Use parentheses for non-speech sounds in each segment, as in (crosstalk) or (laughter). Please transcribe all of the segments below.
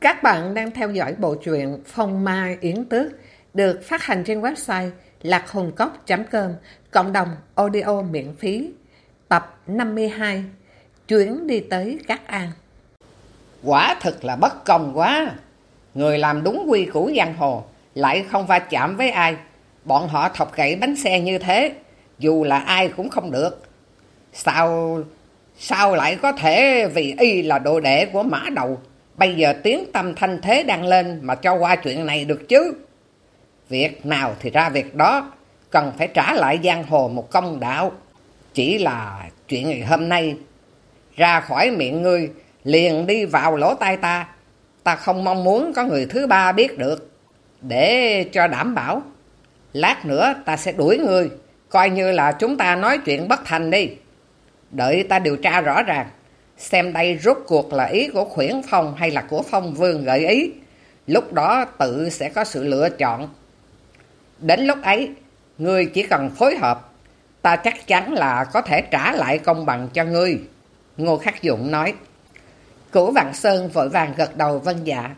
Các bạn đang theo dõi bộ truyện Phong Ma Yến Tước, được phát hành trên website lạc.hùng.com cộng đồng audio miễn phí. Tập 52 Chuyến đi tới Cát An. Quả thực là bất công quá. Người làm đúng quy củ giang hồ, lại không va chạm với ai. Bọn họ thọc gãy bánh xe như thế, dù là ai cũng không được. Sao sao lại có thể vì y là đồ đệ của mã đầu? Bây giờ tiếng tâm thanh thế đang lên mà cho qua chuyện này được chứ. Việc nào thì ra việc đó, cần phải trả lại giang hồ một công đạo. Chỉ là chuyện ngày hôm nay, ra khỏi miệng ngươi, liền đi vào lỗ tai ta. Ta không mong muốn có người thứ ba biết được, để cho đảm bảo. Lát nữa ta sẽ đuổi ngươi, coi như là chúng ta nói chuyện bất thành đi. Đợi ta điều tra rõ ràng, xem đây rốt cuộc là ý của khuyển phong hay là của phong vương gợi ý. Lúc đó tự sẽ có sự lựa chọn. Đến lúc ấy, ngươi chỉ cần phối hợp, ta chắc chắn là có thể trả lại công bằng cho ngươi. Ngô Khắc Dụng nói. Cửu Vạn Sơn vội vàng gật đầu vân dạ.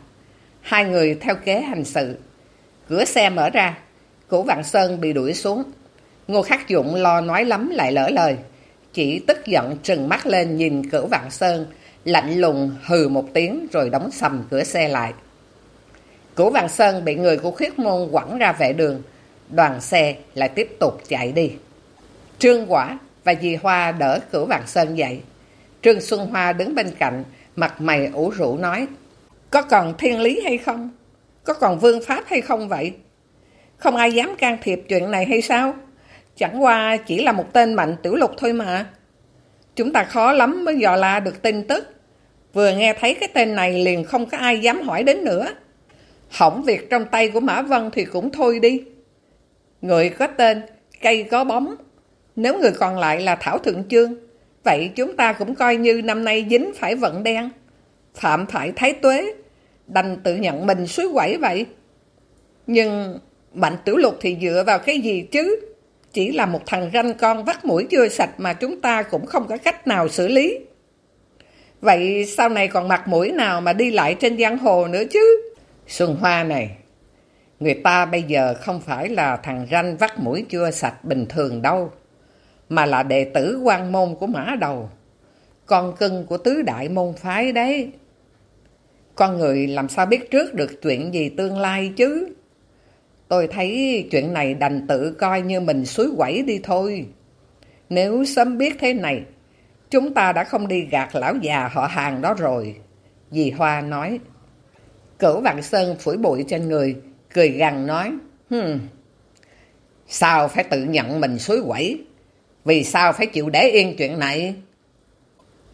Hai người theo kế hành sự. Cửa xe mở ra, Cửu Vạn Sơn bị đuổi xuống. Ngô Khắc Dụng lo nói lắm lại lỡ lời chỉ tức giận trừng mắt lên nhìn cửu vạn sơn, lạnh lùng hừ một tiếng rồi đóng sầm cửa xe lại. Cửu vạn sơn bị người của khuyết môn quẳng ra vệ đường, đoàn xe lại tiếp tục chạy đi. Trương Quả và dì Hoa đỡ cửu vạn sơn dậy. Trương Xuân Hoa đứng bên cạnh, mặt mày ủ rũ nói, có còn thiên lý hay không? Có còn vương pháp hay không vậy? Không ai dám can thiệp chuyện này hay sao? Chẳng qua chỉ là một tên mạnh tiểu lục thôi mà. Chúng ta khó lắm mới dò la được tin tức. Vừa nghe thấy cái tên này liền không có ai dám hỏi đến nữa. Hỏng việc trong tay của Mã Vân thì cũng thôi đi. Người có tên, cây có bóng. Nếu người còn lại là Thảo Thượng Chương, vậy chúng ta cũng coi như năm nay dính phải vận đen. Phạm phải thái tuế, đành tự nhận mình suối quẩy vậy. Nhưng Mạnh Tiểu Lục thì dựa vào cái gì chứ? Chỉ là một thằng ranh con vắt mũi chưa sạch mà chúng ta cũng không có cách nào xử lý. Vậy sau này còn mặt mũi nào mà đi lại trên giang hồ nữa chứ? Xuân Hoa này, người ta bây giờ không phải là thằng ranh vắt mũi chưa sạch bình thường đâu, mà là đệ tử quan môn của Mã Đầu, con cưng của tứ đại môn phái đấy. Con người làm sao biết trước được chuyện gì tương lai chứ? Tôi thấy chuyện này đành tự coi như mình suối quẩy đi thôi. Nếu sớm biết thế này, chúng ta đã không đi gạt lão già họ hàng đó rồi. Dì Hoa nói. Cửu Vạn Sơn phủi bụi trên người, cười gằn nói. Hừm, sao phải tự nhận mình suối quẩy? Vì sao phải chịu để yên chuyện này?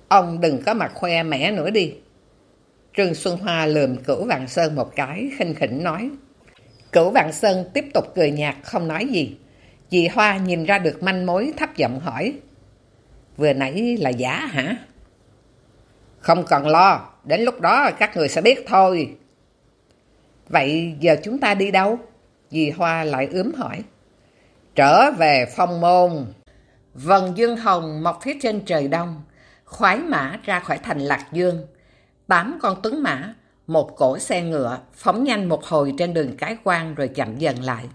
Ông đừng có mặt khoe mẽ nữa đi. Trương Xuân Hoa lườm Cửu Vạn Sơn một cái, khinh khỉnh nói. Cửu Vạn Sơn tiếp tục cười nhạt không nói gì. Dì Hoa nhìn ra được manh mối thấp giọng hỏi. Vừa nãy là giả hả? Không cần lo, đến lúc đó các người sẽ biết thôi. Vậy giờ chúng ta đi đâu? Dì Hoa lại ướm hỏi. Trở về phong môn. Vần Dương Hồng mọc phía trên trời đông, khoái mã ra khỏi thành Lạc Dương. Tám con tuấn mã một cỗ xe ngựa phóng nhanh một hồi trên đường cái quan rồi chậm dần lại.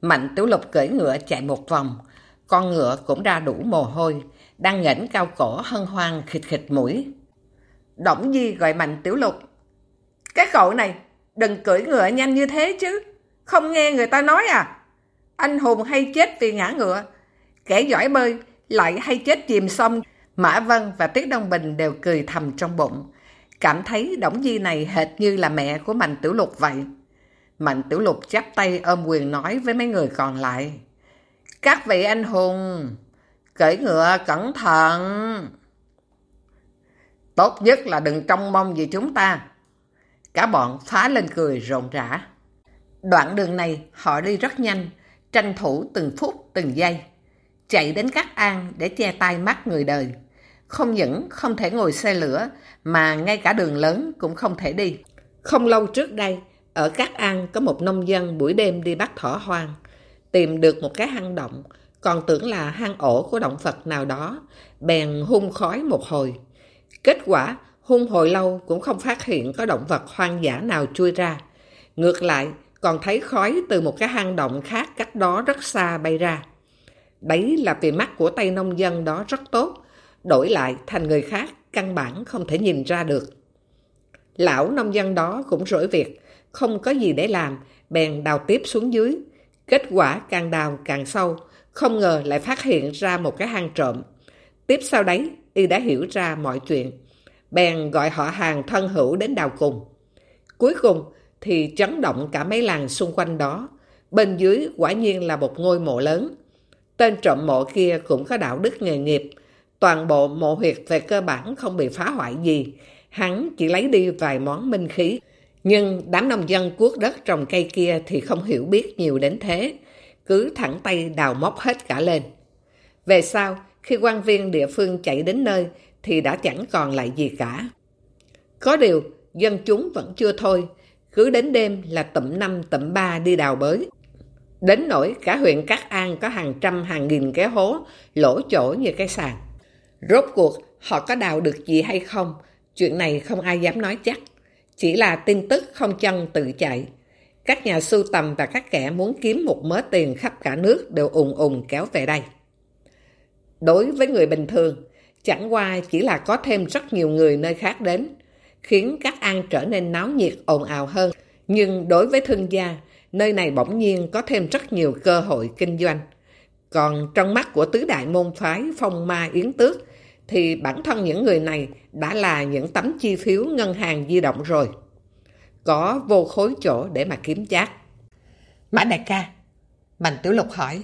Mạnh Tiểu Lục cưỡi ngựa chạy một vòng, con ngựa cũng ra đủ mồ hôi, đang ngẩng cao cổ hân hoan khịt khịt mũi. Đổng Di gọi Mạnh Tiểu Lục. Cái cậu này, đừng cưỡi ngựa nhanh như thế chứ, không nghe người ta nói à? Anh hùng hay chết vì ngã ngựa, kẻ giỏi bơi lại hay chết chìm sông. Mã Vân và Tiết Đông Bình đều cười thầm trong bụng cảm thấy Đổng Di này hệt như là mẹ của Mạnh Tiểu Lục vậy. Mạnh Tiểu Lục chắp tay ôm quyền nói với mấy người còn lại. Các vị anh hùng, cởi ngựa cẩn thận. Tốt nhất là đừng trông mong gì chúng ta. Cả bọn phá lên cười rộn rã. Đoạn đường này họ đi rất nhanh, tranh thủ từng phút từng giây. Chạy đến Cát An để che tay mắt người đời. Không những không thể ngồi xe lửa, mà ngay cả đường lớn cũng không thể đi. Không lâu trước đây, ở Cát An có một nông dân buổi đêm đi bắt thỏ hoang, tìm được một cái hang động, còn tưởng là hang ổ của động vật nào đó, bèn hung khói một hồi. Kết quả, Hung hồi lâu cũng không phát hiện có động vật hoang dã nào chui ra. Ngược lại, còn thấy khói từ một cái hang động khác cách đó rất xa bay ra. Đấy là vì mắt của tay nông dân đó rất tốt, đổi lại thành người khác căn bản không thể nhìn ra được. Lão nông dân đó cũng rỗi việc, không có gì để làm, bèn đào tiếp xuống dưới. Kết quả càng đào càng sâu, không ngờ lại phát hiện ra một cái hang trộm. Tiếp sau đấy, y đã hiểu ra mọi chuyện. Bèn gọi họ hàng thân hữu đến đào cùng. Cuối cùng thì chấn động cả mấy làng xung quanh đó. Bên dưới quả nhiên là một ngôi mộ lớn. Tên trộm mộ kia cũng có đạo đức nghề nghiệp. Toàn bộ mộ huyệt về cơ bản không bị phá hoại gì. Hắn chỉ lấy đi vài món minh khí. Nhưng đám nông dân cuốc đất trồng cây kia thì không hiểu biết nhiều đến thế. Cứ thẳng tay đào móc hết cả lên. Về sau, khi quan viên địa phương chạy đến nơi thì đã chẳng còn lại gì cả. Có điều, dân chúng vẫn chưa thôi. Cứ đến đêm là tụm năm tụm ba đi đào bới. Đến nỗi cả huyện Cát An có hàng trăm hàng nghìn cái hố lỗ chỗ như cái sàn. Rốt cuộc họ có đào được gì hay không? Chuyện này không ai dám nói chắc. Chỉ là tin tức không chân tự chạy. Các nhà sưu tầm và các kẻ muốn kiếm một mớ tiền khắp cả nước đều ùng ùng kéo về đây. Đối với người bình thường, chẳng qua chỉ là có thêm rất nhiều người nơi khác đến, khiến các an trở nên náo nhiệt ồn ào hơn. Nhưng đối với thương gia, nơi này bỗng nhiên có thêm rất nhiều cơ hội kinh doanh. Còn trong mắt của tứ đại môn phái phong ma yến tước, thì bản thân những người này đã là những tấm chi phiếu ngân hàng di động rồi. Có vô khối chỗ để mà kiếm chác. Mã đại ca, Bành Tiểu Lục hỏi,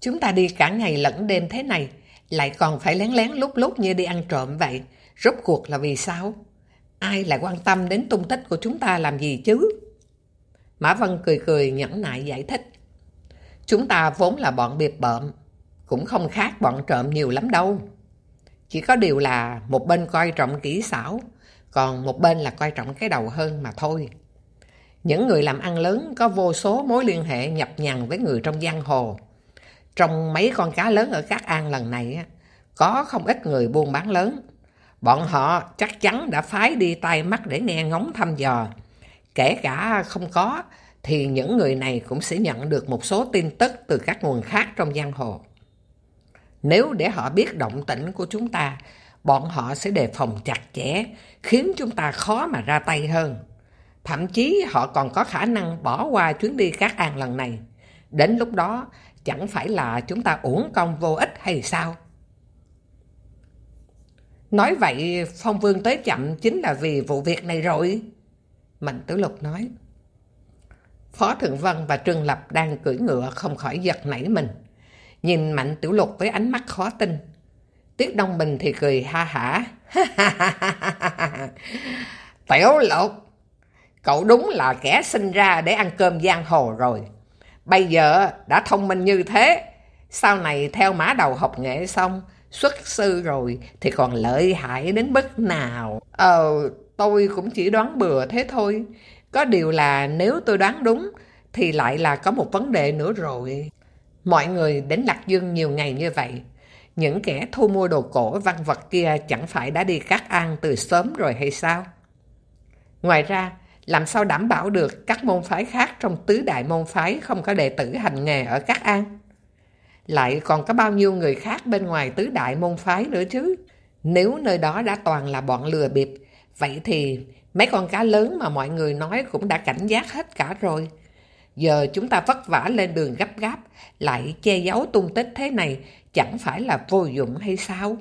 chúng ta đi cả ngày lẫn đêm thế này, lại còn phải lén lén lúc lúc như đi ăn trộm vậy. Rốt cuộc là vì sao? Ai lại quan tâm đến tung tích của chúng ta làm gì chứ? Mã Vân cười cười nhẫn nại giải thích. Chúng ta vốn là bọn biệt bợm, cũng không khác bọn trộm nhiều lắm đâu. Chỉ có điều là một bên coi trọng kỹ xảo, còn một bên là coi trọng cái đầu hơn mà thôi. Những người làm ăn lớn có vô số mối liên hệ nhập nhằn với người trong giang hồ. Trong mấy con cá lớn ở Cát An lần này, có không ít người buôn bán lớn. Bọn họ chắc chắn đã phái đi tay mắt để nghe ngóng thăm dò. Kể cả không có, thì những người này cũng sẽ nhận được một số tin tức từ các nguồn khác trong giang hồ. Nếu để họ biết động tĩnh của chúng ta, bọn họ sẽ đề phòng chặt chẽ, khiến chúng ta khó mà ra tay hơn. Thậm chí họ còn có khả năng bỏ qua chuyến đi các An lần này. Đến lúc đó, chẳng phải là chúng ta uổng công vô ích hay sao? Nói vậy, Phong Vương tới chậm chính là vì vụ việc này rồi. Mạnh Tử Lục nói. Phó Thượng Vân và Trương Lập đang cưỡi ngựa không khỏi giật nảy mình. Nhìn Mạnh Tiểu Lục với ánh mắt khó tin. Tiết Đông Bình thì cười ha hả. (laughs) Tiểu Lục, cậu đúng là kẻ sinh ra để ăn cơm giang hồ rồi. Bây giờ đã thông minh như thế, sau này theo mã đầu học nghệ xong, xuất sư rồi thì còn lợi hại đến mức nào. Ờ, tôi cũng chỉ đoán bừa thế thôi. Có điều là nếu tôi đoán đúng thì lại là có một vấn đề nữa rồi. Mọi người đến Lạc Dương nhiều ngày như vậy. Những kẻ thu mua đồ cổ văn vật kia chẳng phải đã đi cắt an từ sớm rồi hay sao? Ngoài ra, làm sao đảm bảo được các môn phái khác trong tứ đại môn phái không có đệ tử hành nghề ở các An? Lại còn có bao nhiêu người khác bên ngoài tứ đại môn phái nữa chứ? Nếu nơi đó đã toàn là bọn lừa bịp, vậy thì mấy con cá lớn mà mọi người nói cũng đã cảnh giác hết cả rồi. Giờ chúng ta vất vả lên đường gấp gáp, lại che giấu tung tích thế này, chẳng phải là vô dụng hay sao?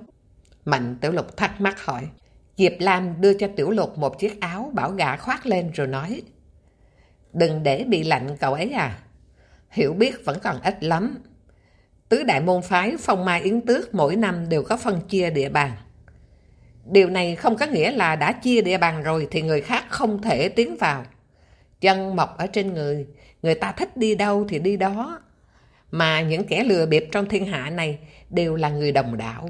Mạnh Tiểu Lục thắc mắc hỏi. Diệp Lam đưa cho Tiểu Lục một chiếc áo bảo gã khoác lên rồi nói. Đừng để bị lạnh cậu ấy à. Hiểu biết vẫn còn ít lắm. Tứ đại môn phái phong mai yến tước mỗi năm đều có phân chia địa bàn. Điều này không có nghĩa là đã chia địa bàn rồi thì người khác không thể tiến vào. Chân mọc ở trên người, người ta thích đi đâu thì đi đó. Mà những kẻ lừa bịp trong thiên hạ này đều là người đồng đạo.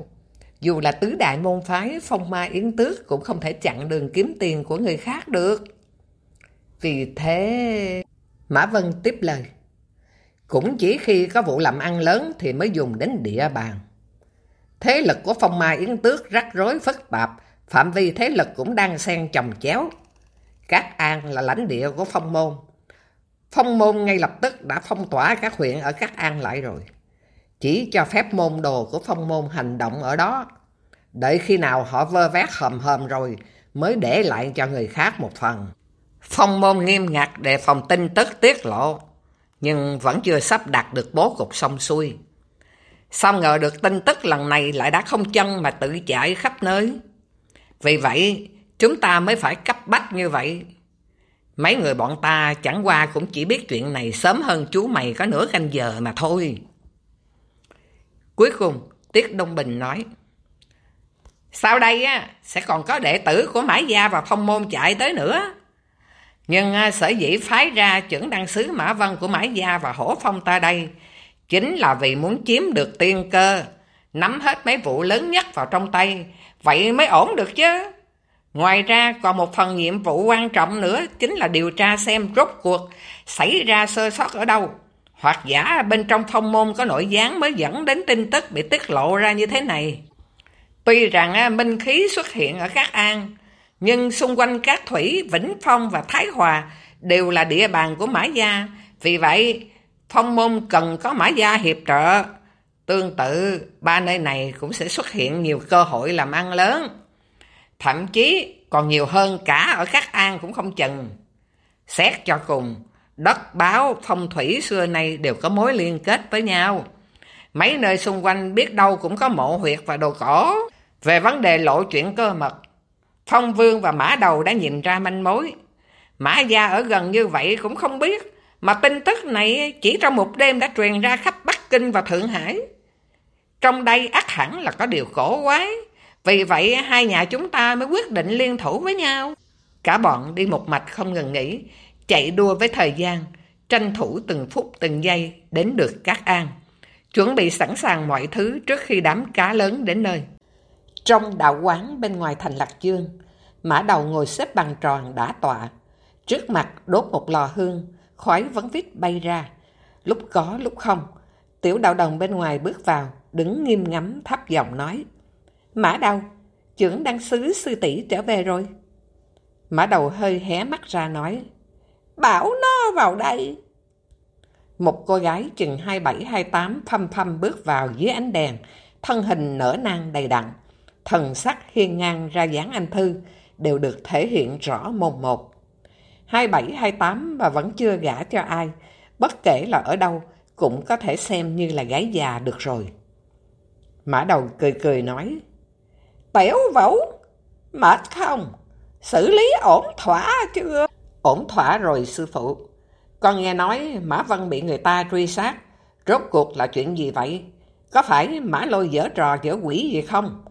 Dù là tứ đại môn phái phong ma yến tước cũng không thể chặn đường kiếm tiền của người khác được. Vì thế... Mã Vân tiếp lời. Cũng chỉ khi có vụ làm ăn lớn thì mới dùng đến địa bàn. Thế lực của phong ma yến tước rắc rối phức tạp, Phạm vi thế lực cũng đang xen chồng chéo. Cát An là lãnh địa của phong môn. Phong môn ngay lập tức đã phong tỏa các huyện ở các An lại rồi. Chỉ cho phép môn đồ của phong môn hành động ở đó. Đợi khi nào họ vơ vét hầm hầm rồi mới để lại cho người khác một phần. Phong môn nghiêm ngặt để phòng tin tức tiết lộ, nhưng vẫn chưa sắp đặt được bố cục xong xuôi. Sao ngờ được tin tức lần này lại đã không chân mà tự chạy khắp nơi. Vì vậy, chúng ta mới phải cấp bách như vậy. Mấy người bọn ta chẳng qua cũng chỉ biết chuyện này sớm hơn chú mày có nửa canh giờ mà thôi. Cuối cùng, Tiết Đông Bình nói, Sau đây á, sẽ còn có đệ tử của Mãi Gia và Phong Môn chạy tới nữa. Nhưng à, sở dĩ phái ra trưởng đăng sứ Mã Vân của Mãi Gia và Hổ Phong ta đây chính là vì muốn chiếm được tiên cơ, nắm hết mấy vụ lớn nhất vào trong tay, vậy mới ổn được chứ. Ngoài ra còn một phần nhiệm vụ quan trọng nữa chính là điều tra xem rốt cuộc xảy ra sơ sót ở đâu. Hoặc giả bên trong thông môn có nội gián mới dẫn đến tin tức bị tiết lộ ra như thế này. Tuy rằng à, minh khí xuất hiện ở các an, nhưng xung quanh các thủy, Vĩnh Phong và Thái Hòa đều là địa bàn của Mã Gia. Vì vậy, phong môn cần có Mã Gia hiệp trợ. Tương tự, ba nơi này cũng sẽ xuất hiện nhiều cơ hội làm ăn lớn. Thậm chí còn nhiều hơn cả ở các an cũng không chừng. Xét cho cùng, đất báo, phong thủy xưa nay đều có mối liên kết với nhau. Mấy nơi xung quanh biết đâu cũng có mộ huyệt và đồ cổ. Về vấn đề lộ chuyện cơ mật, Phong Vương và Mã Đầu đã nhìn ra manh mối. Mã Gia ở gần như vậy cũng không biết, mà tin tức này chỉ trong một đêm đã truyền ra khắp Bắc Kinh và Thượng Hải. Trong đây ắt hẳn là có điều cổ quái, vì vậy hai nhà chúng ta mới quyết định liên thủ với nhau. Cả bọn đi một mạch không ngừng nghỉ, chạy đua với thời gian, tranh thủ từng phút từng giây đến được Cát An. Chuẩn bị sẵn sàng mọi thứ trước khi đám cá lớn đến nơi. Trong đạo quán bên ngoài thành Lạc Dương, Mã Đầu ngồi xếp bằng tròn đã tọa. Trước mặt đốt một lò hương, khói vấn vít bay ra. Lúc có lúc không, tiểu đạo đồng bên ngoài bước vào, đứng nghiêm ngắm thấp giọng nói. Mã Đầu, trưởng đăng sứ sư tỷ trở về rồi. Mã Đầu hơi hé mắt ra nói. Bảo nó vào đây. Một cô gái chừng 27-28 thâm thâm bước vào dưới ánh đèn, thân hình nở nang đầy đặn thần sắc hiên ngang ra dáng anh Thư đều được thể hiện rõ mồn một. 27-28 và vẫn chưa gả cho ai, bất kể là ở đâu, cũng có thể xem như là gái già được rồi. Mã đầu cười cười nói, Tiểu Vũ, mệt không? Xử lý ổn thỏa chưa? Ổn thỏa rồi sư phụ. Con nghe nói Mã Vân bị người ta truy sát. Rốt cuộc là chuyện gì vậy? Có phải Mã Lôi dở trò dở quỷ gì không?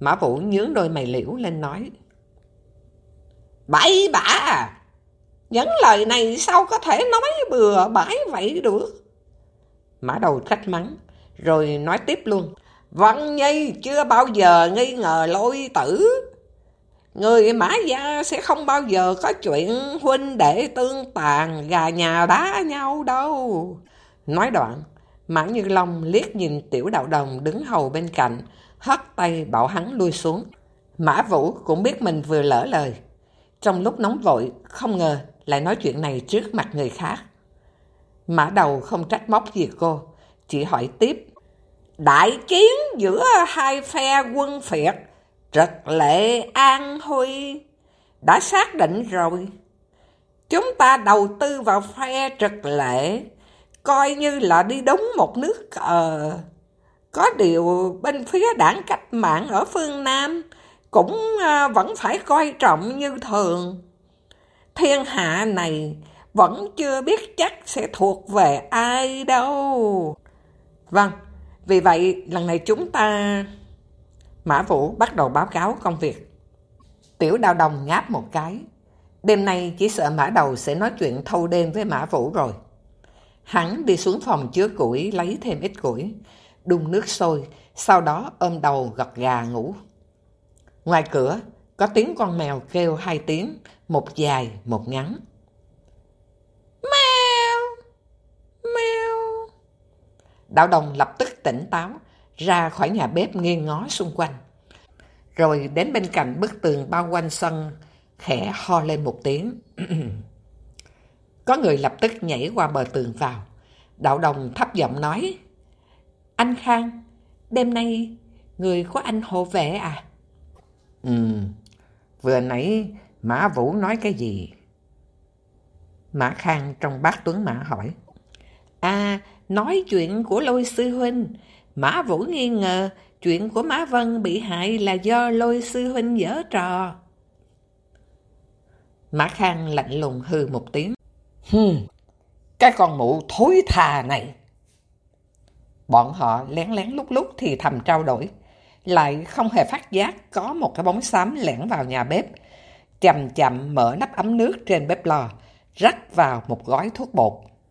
Mã Vũ nhướng đôi mày liễu lên nói. Bậy bạ à! Những lời này sao có thể nói bừa bãi vậy được? Mã đầu trách mắng, rồi nói tiếp luôn. Văn Nhi chưa bao giờ nghi ngờ lôi tử. Người mã gia sẽ không bao giờ có chuyện huynh đệ tương tàn gà nhà đá nhau đâu. Nói đoạn, Mã Như Long liếc nhìn tiểu đạo đồng đứng hầu bên cạnh, hất tay bảo hắn lui xuống. Mã Vũ cũng biết mình vừa lỡ lời. Trong lúc nóng vội, không ngờ lại nói chuyện này trước mặt người khác. Mã đầu không trách móc gì cô, chỉ hỏi tiếp. Đại chiến giữa hai phe quân phiệt, trật lệ an huy, đã xác định rồi. Chúng ta đầu tư vào phe trật lệ, coi như là đi đúng một nước cờ. Có điều bên phía đảng cách mạng ở phương Nam cũng à, vẫn phải coi trọng như thường. Thiên hạ này vẫn chưa biết chắc sẽ thuộc về ai đâu. Vâng, vì vậy lần này chúng ta... Mã Vũ bắt đầu báo cáo công việc. Tiểu đào đồng ngáp một cái. Đêm nay chỉ sợ Mã Đầu sẽ nói chuyện thâu đêm với Mã Vũ rồi. Hắn đi xuống phòng chứa củi lấy thêm ít củi đun nước sôi, sau đó ôm đầu gật gà ngủ. Ngoài cửa, có tiếng con mèo kêu hai tiếng, một dài, một ngắn. Mèo! Mèo! Đạo đồng lập tức tỉnh táo, ra khỏi nhà bếp nghiêng ngó xung quanh. rồi đến bên cạnh bức tường bao quanh sân, khẽ ho lên một tiếng. (clears throat) Có người lập tức nhảy qua bờ tường vào. Đạo đồng thấp giọng nói, Anh Khang, đêm nay người của anh hộ vệ à? Ừ, vừa nãy Mã Vũ nói cái gì? Mã Khang trong bát Tuấn Mã hỏi. À, nói chuyện của lôi sư huynh. Mã Vũ nghi ngờ chuyện của Mã Vân bị hại là do lôi sư huynh dở trò. Mã Khang lạnh lùng hư một tiếng. Hừm, cái con mụ thối thà này. Bọn họ lén lén lúc lúc thì thầm trao đổi. Lại không hề phát giác có một cái bóng xám lẻn vào nhà bếp. Chậm chậm mở nắp ấm nước trên bếp lò, rắc vào một gói thuốc bột.